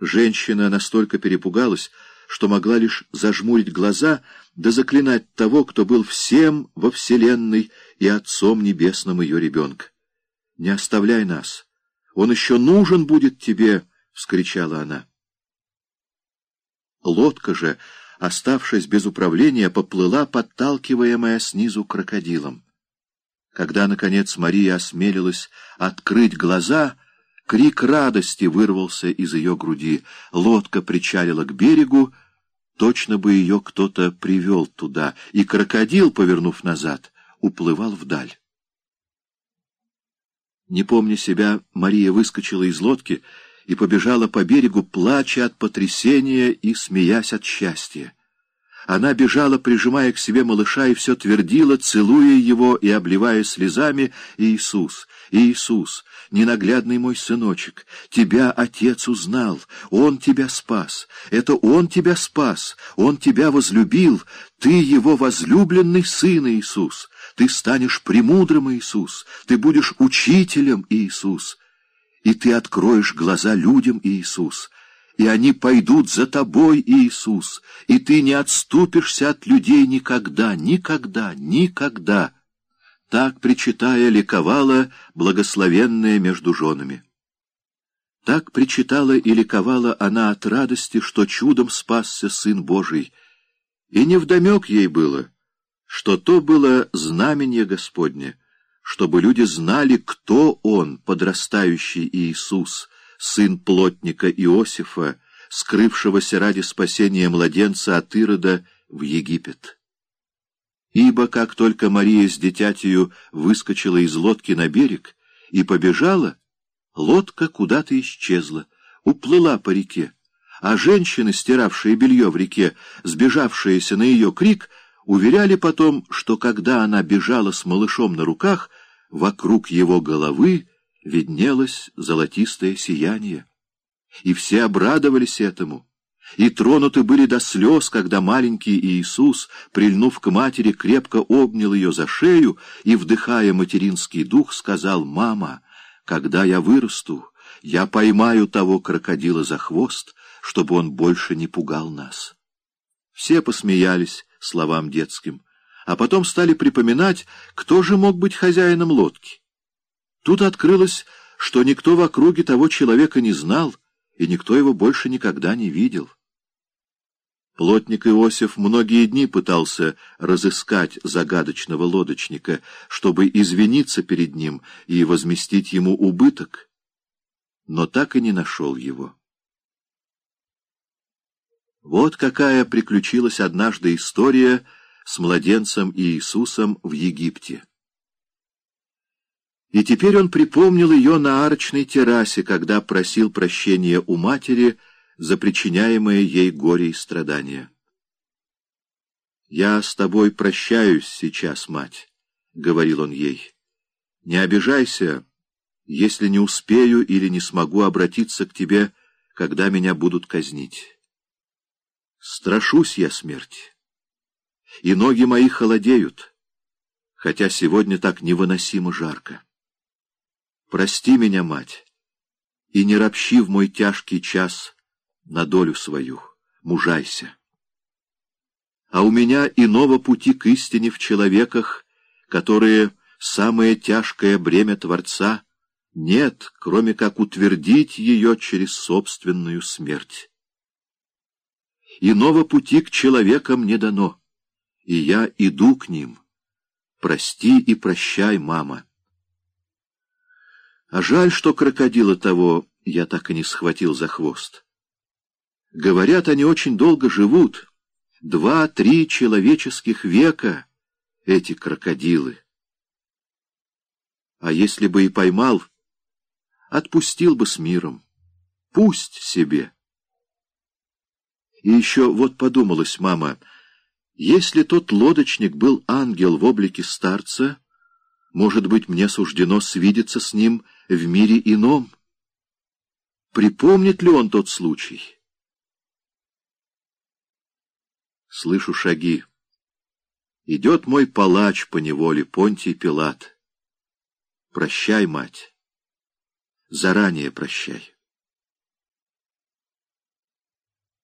Женщина настолько перепугалась, что могла лишь зажмурить глаза да заклинать того, кто был всем во вселенной и Отцом Небесным ее ребенка. «Не оставляй нас! Он еще нужен будет тебе!» — вскричала она. Лодка же, оставшись без управления, поплыла, подталкиваемая снизу крокодилом. Когда, наконец, Мария осмелилась открыть глаза, крик радости вырвался из ее груди. Лодка причалила к берегу, точно бы ее кто-то привел туда, и крокодил, повернув назад, уплывал вдаль. Не помня себя, Мария выскочила из лодки и побежала по берегу, плача от потрясения и смеясь от счастья. Она бежала, прижимая к себе малыша, и все твердила, целуя его и обливая слезами, «Иисус, Иисус, ненаглядный мой сыночек, тебя отец узнал, он тебя спас, это он тебя спас, он тебя возлюбил, ты его возлюбленный сын Иисус, ты станешь премудрым Иисус, ты будешь учителем Иисус, и ты откроешь глаза людям Иисус» и они пойдут за тобой, Иисус, и ты не отступишься от людей никогда, никогда, никогда. Так, причитая, ликовала благословенная между женами. Так причитала и ликовала она от радости, что чудом спасся Сын Божий, и невдомек ей было, что то было знамение Господне, чтобы люди знали, кто Он, подрастающий Иисус, сын плотника Иосифа, скрывшегося ради спасения младенца от Ирода в Египет. Ибо как только Мария с дитятью выскочила из лодки на берег и побежала, лодка куда-то исчезла, уплыла по реке, а женщины, стиравшие белье в реке, сбежавшиеся на ее крик, уверяли потом, что когда она бежала с малышом на руках, вокруг его головы виднелось золотистое сияние. И все обрадовались этому, и тронуты были до слез, когда маленький Иисус, прильнув к матери, крепко обнял ее за шею и, вдыхая материнский дух, сказал «Мама, когда я вырасту, я поймаю того крокодила за хвост, чтобы он больше не пугал нас». Все посмеялись словам детским, а потом стали припоминать, кто же мог быть хозяином лодки. Тут открылось, что никто в округе того человека не знал, и никто его больше никогда не видел. Плотник Иосиф многие дни пытался разыскать загадочного лодочника, чтобы извиниться перед ним и возместить ему убыток, но так и не нашел его. Вот какая приключилась однажды история с младенцем Иисусом в Египте. И теперь он припомнил ее на арочной террасе, когда просил прощения у матери за причиняемое ей горе и страдания. «Я с тобой прощаюсь сейчас, мать», — говорил он ей. «Не обижайся, если не успею или не смогу обратиться к тебе, когда меня будут казнить. Страшусь я смерти, и ноги мои холодеют, хотя сегодня так невыносимо жарко. Прости меня, мать, и не ропщи в мой тяжкий час на долю свою, мужайся. А у меня иного пути к истине в человеках, которые самое тяжкое бремя Творца, нет, кроме как утвердить ее через собственную смерть. Иного пути к человекам не дано, и я иду к ним. Прости и прощай, мама. А жаль, что крокодила того я так и не схватил за хвост. Говорят, они очень долго живут. Два-три человеческих века эти крокодилы. А если бы и поймал, отпустил бы с миром. Пусть себе. И еще вот подумалась мама, если тот лодочник был ангел в облике старца, может быть, мне суждено свидеться с ним в мире ином? Припомнит ли он тот случай? Слышу шаги. Идет мой палач по неволе, Понтий Пилат. Прощай, мать. Заранее прощай.